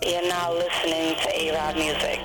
You're now listening to A-Rod Music.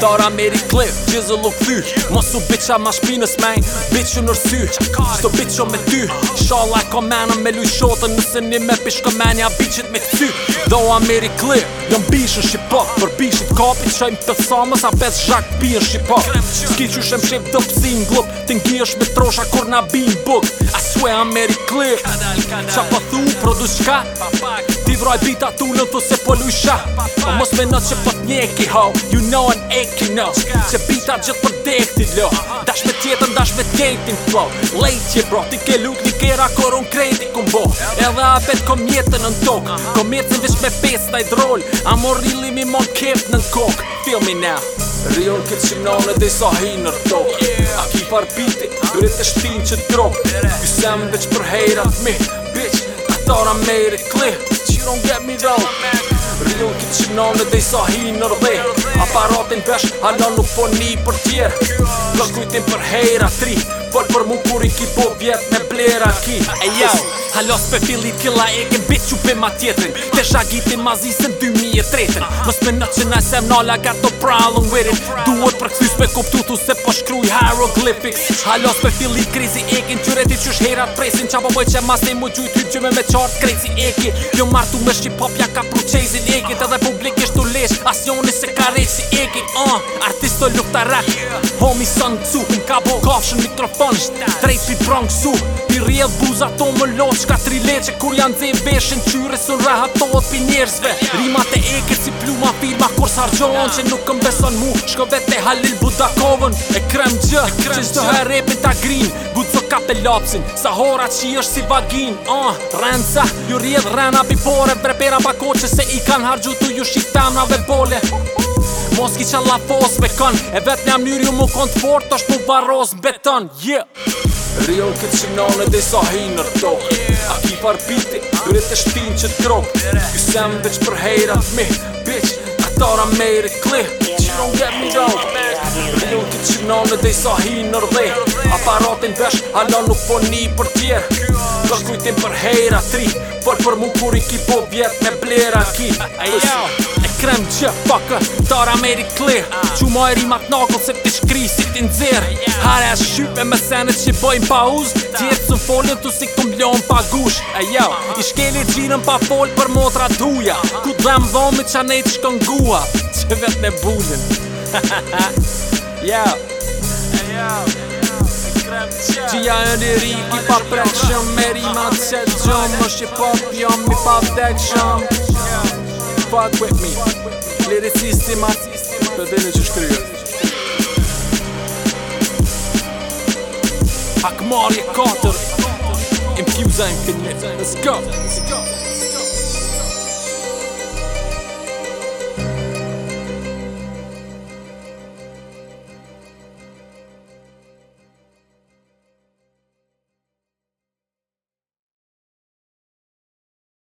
Thought I made it clear, fizzle look bitcha ma shpinës man, bitchu nër sy Shto bitcho me ty, Shalla e komena Me luj shotën nëse një me pishko menja Ja bitchit me këty, though I made Jom bishë në Shqipok, për bishët kapit Qajmë të samës, a pes zhak pi në Shqipok Ski që shem shep të psi në glup Të ngi është me trosha kur na bi në buk I swear I made it Qa po thu, produs qka? Pa pak Libro e bita tu në të se polu shah O po mos me nësë që pët po një ho You know an eki ki no Se bita gjithë për dekti lo Dash me tjetën dash me tjetin flow Lejt që bro ti ke luk një kera kor un kredi kum bo Edhe apet kom jetën në tok Kom jetën vish me pes taj droll mor rili mi mon kef në në kok Feel me now Rion kët që në në disa hi në tok A ki par biti Kërit të shtin që drop Kësem veç për hejrat mi Bitch Thought I made it clear you don't get me wrong Rion këtë qimnon e dejsa hi nërve Aparatin vesh, halon nuk po një për tjerë Në kujtim për hejra tri Për për mu kur i ki po vjet me blera ki E ja, halos pe fillit kila e gen bitch pe ma tjetrin Te shagitin ma zisën 2003 Mës me në që nëjse më ka got no problem with it Duhet pe kuptu tu se po shkruj hieroglyphics Halos me fili krizi ekin Qyre ti qysh herat presin Qa po boj qe mas nej mu gjuj ty gjyme me qart krezi ekin Jo martu me shqip hopja ka pru qezin ekin Edhe publikisht u lesh as njoni se ka reqi uh, ah, artisto lukta rak yeah. Homi sënë cu, në ka kafshën mikrofon Trej pi prangë su, pi rjedh buza to më lot Shka tri leqe kur janë dhe veshën qyre Sën rahatohet pi njerëzve Rimat Rima të eke si pluma firma Kur sa që nuk këm beson mu Shko vet e Halil Budakovën E krem gjë, që në e repin ta grin Guzo ka pe lapsin, sa hora që i është si vagin uh, ah, Renca, ju rjedh rena bipore bore Brepera pa koqe se i kan hargju të ju shi bole Mos ki qan fos me kën E vet një amnyri ju mu kon të fort është mu varos në beton yeah. Rion këtë që nane dhe sa hi në rëto yeah. A ki par biti, dure të shtin që të krok Kësem që për hejra të mi, bitch Atara me i rikli, që yeah. don't get me down yeah. Në të që në në sa hi në rdhej Aparatin vesh, ala nuk po një për tjerë Do kujtim për hejra tri Por për mu kur i ki po vjetë me blera ki E krem që fucker, tar Ameri kli clear ma e rimat nako se t'i shkri si t'in dzirë Hare e shqyp me senet që bojnë pa uz Tjetë së folën të si këm blonë pa gush uh-huh. I shkeli qirën pa folë për motra duja Ku dhe më dhomi që a të shkën gua Që vetë ne bullin Yo Hey yo Gjia e në ri, ki pa prekshëm Me rima të se gjëm Më shqipop, jam mi pa vdekshëm Fuck with me Liricisti ma Për dhe në që shkryë Hakmarje 4 Im kjuza im finit Let's go Let's go